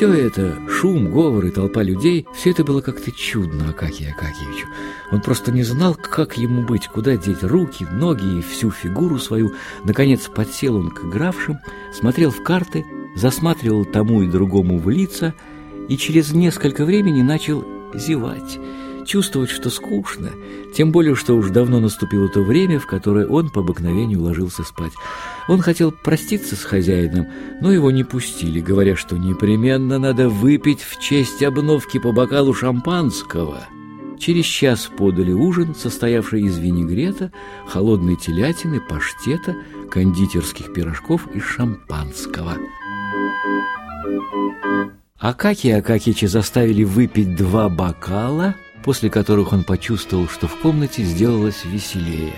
Все это, шум, говор и толпа людей, все это было как-то чудно Акакию Акакиевичу. Он просто не знал, как ему быть, куда деть руки, ноги и всю фигуру свою. Наконец подсел он к игравшим, смотрел в карты, засматривал тому и другому в лица и через несколько времени начал зевать – чувствовать, что скучно, тем более, что уж давно наступило то время, в которое он по обыкновению ложился спать. Он хотел проститься с хозяином, но его не пустили, говоря, что непременно надо выпить в честь обновки по бокалу шампанского. Через час подали ужин, состоявший из винегрета, холодной телятины, паштета, кондитерских пирожков и шампанского. Акакия Акакича заставили выпить два бокала – после которых он почувствовал, что в комнате сделалось веселее.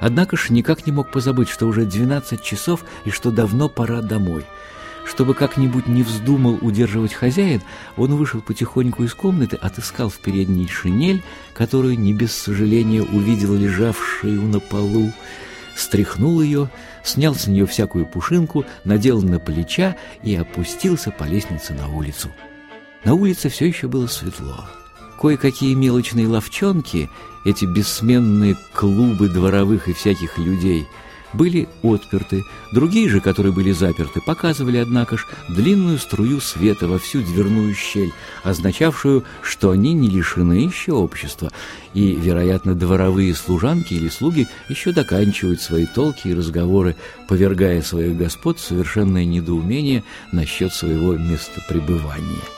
Однако ж никак не мог позабыть, что уже 12 часов и что давно пора домой. Чтобы как-нибудь не вздумал удерживать хозяин, он вышел потихоньку из комнаты, отыскал в передней шинель, которую не без сожаления увидел лежавшую на полу, стряхнул ее, снял с нее всякую пушинку, надел на плеча и опустился по лестнице на улицу. На улице все еще было светло. Кое-какие мелочные ловчонки, эти бессменные клубы дворовых и всяких людей, были отперты. Другие же, которые были заперты, показывали, однако ж, длинную струю света во всю дверную щель, означавшую, что они не лишены еще общества, и, вероятно, дворовые служанки или слуги еще доканчивают свои толки и разговоры, повергая своих господ в совершенное недоумение насчет своего места пребывания.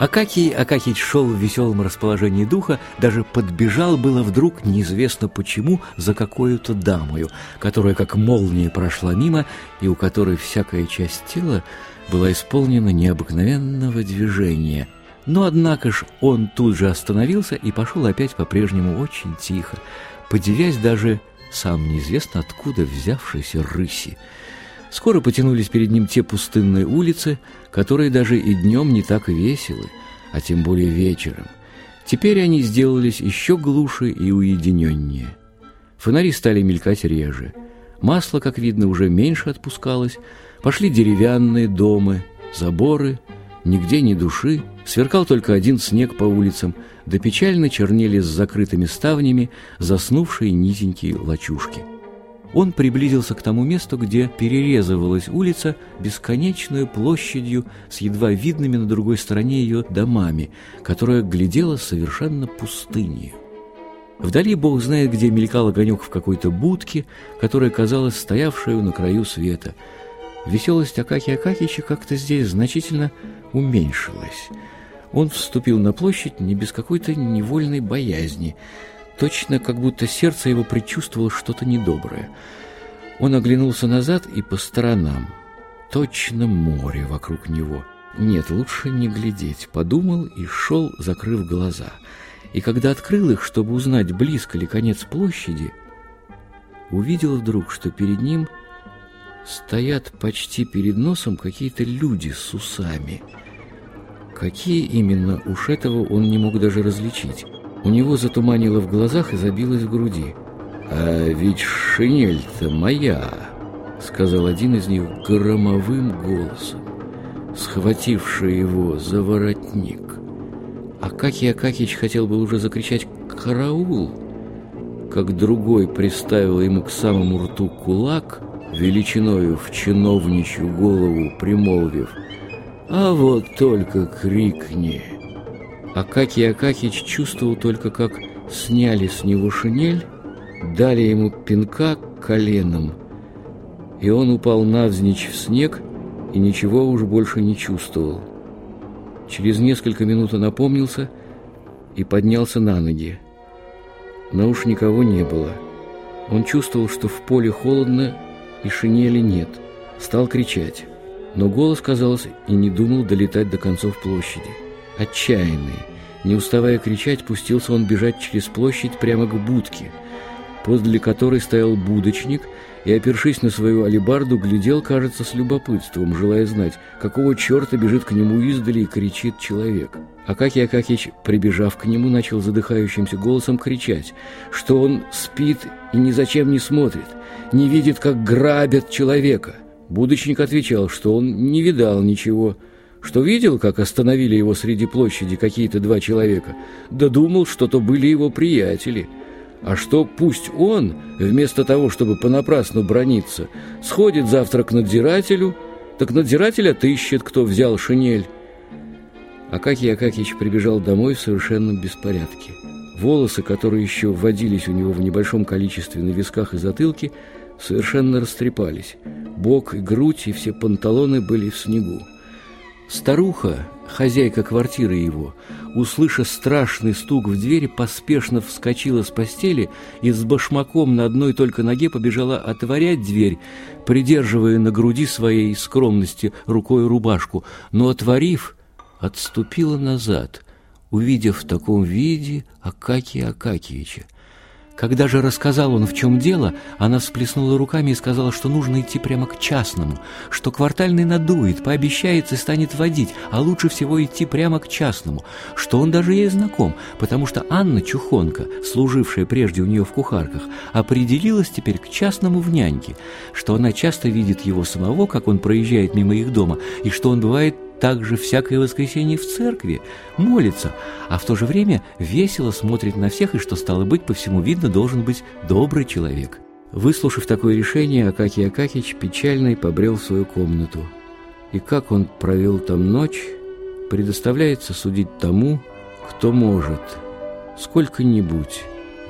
Акакий Акакич шел в веселом расположении духа, даже подбежал было вдруг, неизвестно почему, за какую-то дамою, которая как молния прошла мимо и у которой всякая часть тела была исполнена необыкновенного движения. Но, однако ж, он тут же остановился и пошел опять по-прежнему очень тихо, подивясь даже сам неизвестно откуда взявшейся рыси. Скоро потянулись перед ним те пустынные улицы, которые даже и днем не так веселы, а тем более вечером. Теперь они сделались еще глуше и уединеннее. Фонари стали мелькать реже. Масло, как видно, уже меньше отпускалось. Пошли деревянные дома, заборы, нигде ни души. Сверкал только один снег по улицам, да печально чернели с закрытыми ставнями заснувшие низенькие лачушки. Он приблизился к тому месту, где перерезывалась улица бесконечную площадью с едва видными на другой стороне ее домами, которая глядела совершенно пустынью. Вдали бог знает, где мелькал огонек в какой-то будке, которая казалась стоявшей на краю света. Веселость Акаки Акакича как-то здесь значительно уменьшилась. Он вступил на площадь не без какой-то невольной боязни – Точно, как будто сердце его предчувствовало что-то недоброе. Он оглянулся назад и по сторонам. Точно море вокруг него. Нет, лучше не глядеть, подумал и шел, закрыв глаза. И когда открыл их, чтобы узнать, близко ли конец площади, увидел вдруг, что перед ним стоят почти перед носом какие-то люди с усами. Какие именно, уж этого он не мог даже различить. У него затуманило в глазах и забилось в груди. «А ведь шинель-то моя!» — сказал один из них громовым голосом, схвативший его за воротник. Акакий Акакич хотел бы уже закричать «Караул!», как другой приставил ему к самому рту кулак, величиною в чиновничью голову примолвив «А вот только крикни!» Акакий Акакич чувствовал только, как сняли с него шинель, дали ему пинка коленом, и он упал навзничь в снег и ничего уж больше не чувствовал. Через несколько минут он опомнился и поднялся на ноги. Но уж никого не было. Он чувствовал, что в поле холодно и шинели нет. Стал кричать, но голос, казалось, и не думал долетать до концов площади. Отчаянный, не уставая кричать, пустился он бежать через площадь прямо к будке. подле которой стоял будочник и, опершись на свою алебарду, глядел, кажется, с любопытством, желая знать, какого черта бежит к нему издали и кричит человек. Акакий Акакич, прибежав к нему, начал задыхающимся голосом кричать, что он спит и ни зачем не смотрит, не видит, как грабят человека. Будочник отвечал, что он не видал ничего, что видел, как остановили его среди площади какие-то два человека, да думал, что то были его приятели – а что пусть он, вместо того, чтобы понапрасну брониться, сходит завтра к надзирателю, так надзиратель отыщет, кто взял шинель. Акакий Акакич прибежал домой в совершенном беспорядке. Волосы, которые еще вводились у него в небольшом количестве на висках и затылке, совершенно растрепались. Бок и грудь и все панталоны были в снегу. Старуха, хозяйка квартиры его, услышав страшный стук в двери, поспешно вскочила с постели и с башмаком на одной только ноге побежала отворять дверь, придерживая на груди своей скромности рукой рубашку, но, отворив, отступила назад, увидев в таком виде Акакия Акакиевича. Когда же рассказал он, в чем дело, она всплеснула руками и сказала, что нужно идти прямо к частному, что квартальный надует, пообещается и станет водить, а лучше всего идти прямо к частному, что он даже ей знаком, потому что Анна Чухонка, служившая прежде у нее в кухарках, определилась теперь к частному в няньке, что она часто видит его самого, как он проезжает мимо их дома, и что он бывает также всякое воскресенье в церкви, молится, а в то же время весело смотрит на всех, и что, стало быть, по всему видно, должен быть добрый человек. Выслушав такое решение, Акакий Акакич печальный побрел в свою комнату. И как он провел там ночь, предоставляется судить тому, кто может сколько-нибудь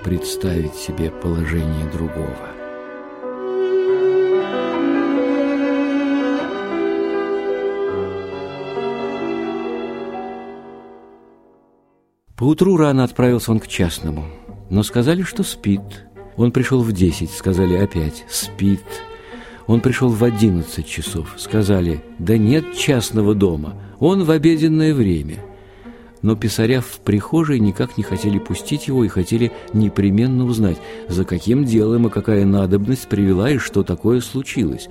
представить себе положение другого. Поутру рано отправился он к частному, но сказали, что спит. Он пришел в десять, сказали опять, спит. Он пришел в одиннадцать часов, сказали, да нет частного дома, он в обеденное время. Но писаря в прихожей никак не хотели пустить его и хотели непременно узнать, за каким делом и какая надобность привела и что такое случилось.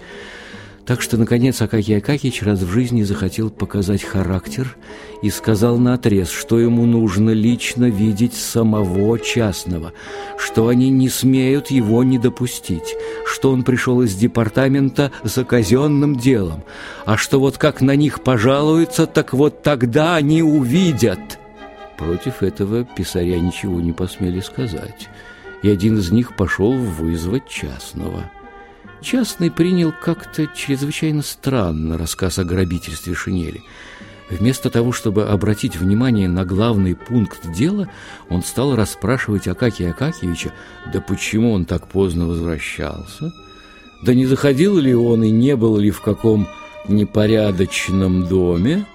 Так что, наконец, Акакий Акакич раз в жизни захотел показать характер и сказал наотрез, что ему нужно лично видеть самого частного, что они не смеют его не допустить, что он пришел из департамента за казенным делом, а что вот как на них пожалуются, так вот тогда они увидят. Против этого писаря ничего не посмели сказать, и один из них пошел вызвать частного. Частный принял как-то чрезвычайно странно рассказ о грабительстве шинели. Вместо того, чтобы обратить внимание на главный пункт дела, он стал расспрашивать Акакия Акакиевича, да почему он так поздно возвращался, да не заходил ли он и не был ли в каком непорядочном доме,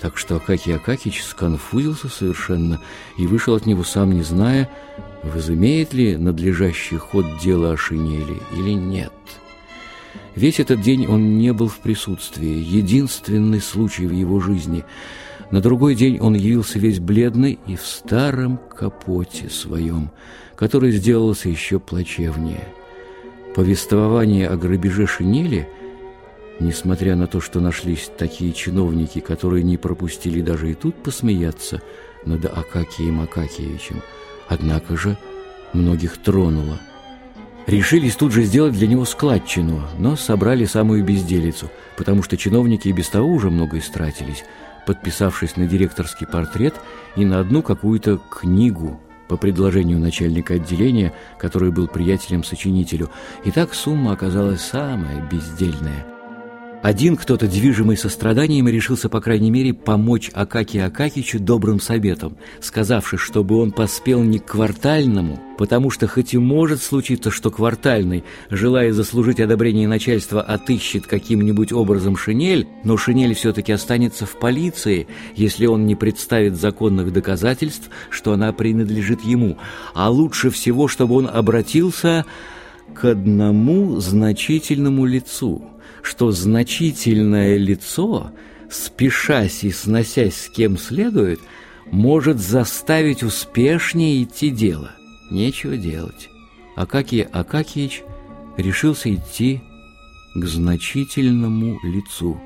так что Акакий Акакич сконфузился совершенно и вышел от него сам не зная, возымеет ли надлежащий ход дела о шинели или нет. Весь этот день он не был в присутствии, единственный случай в его жизни. На другой день он явился весь бледный и в старом капоте своем, который сделался еще плачевнее. Повествование о грабеже шинели – Несмотря на то, что нашлись такие чиновники, которые не пропустили даже и тут посмеяться над Акакием Акакиевичем, однако же многих тронуло. Решились тут же сделать для него складчину, но собрали самую безделицу, потому что чиновники и без того уже много истратились, подписавшись на директорский портрет и на одну какую-то книгу по предложению начальника отделения, который был приятелем сочинителю. И так сумма оказалась самая бездельная – один кто-то, движимый состраданием, решился, по крайней мере, помочь Акаке Акакичу добрым советом, сказавши, чтобы он поспел не к квартальному, потому что хоть и может случиться, что квартальный, желая заслужить одобрение начальства, отыщет каким-нибудь образом шинель, но шинель все-таки останется в полиции, если он не представит законных доказательств, что она принадлежит ему, а лучше всего, чтобы он обратился к одному значительному лицу – что значительное лицо, спешась и сносясь с кем следует, может заставить успешнее идти дело. Нечего делать. Акакий Акакиевич решился идти к значительному лицу.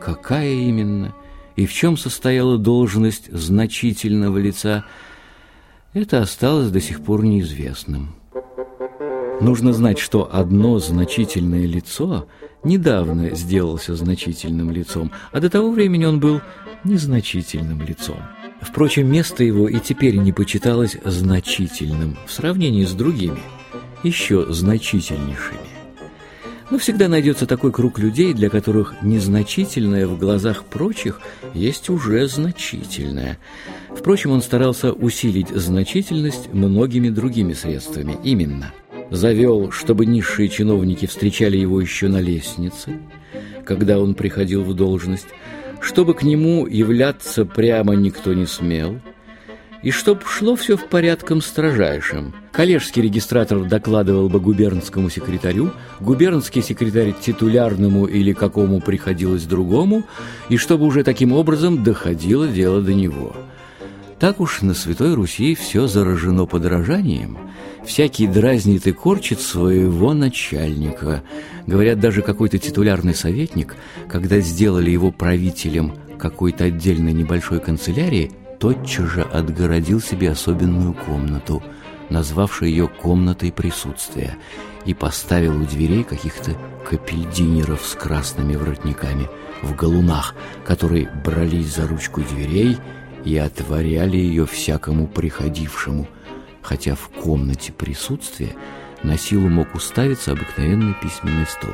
Какая именно и в чем состояла должность значительного лица, это осталось до сих пор неизвестным. Нужно знать, что одно значительное лицо недавно сделался значительным лицом, а до того времени он был незначительным лицом. Впрочем, место его и теперь не почиталось значительным в сравнении с другими, еще значительнейшими. Но всегда найдется такой круг людей, для которых незначительное в глазах прочих есть уже значительное. Впрочем, он старался усилить значительность многими другими средствами. Именно завел, чтобы низшие чиновники встречали его еще на лестнице, когда он приходил в должность, чтобы к нему являться прямо никто не смел, и чтоб шло все в порядком строжайшем. Коллежский регистратор докладывал бы губернскому секретарю, губернский секретарь титулярному или какому приходилось другому, и чтобы уже таким образом доходило дело до него. Так уж на Святой Руси все заражено подражанием. Всякий дразнит и корчит своего начальника. Говорят, даже какой-то титулярный советник, когда сделали его правителем какой-то отдельной небольшой канцелярии, тотчас же отгородил себе особенную комнату, назвавший ее «комнатой присутствия», и поставил у дверей каких-то капельдинеров с красными воротниками в галунах, которые брались за ручку дверей и отворяли ее всякому приходившему, хотя в комнате присутствия на силу мог уставиться обыкновенный письменный стол.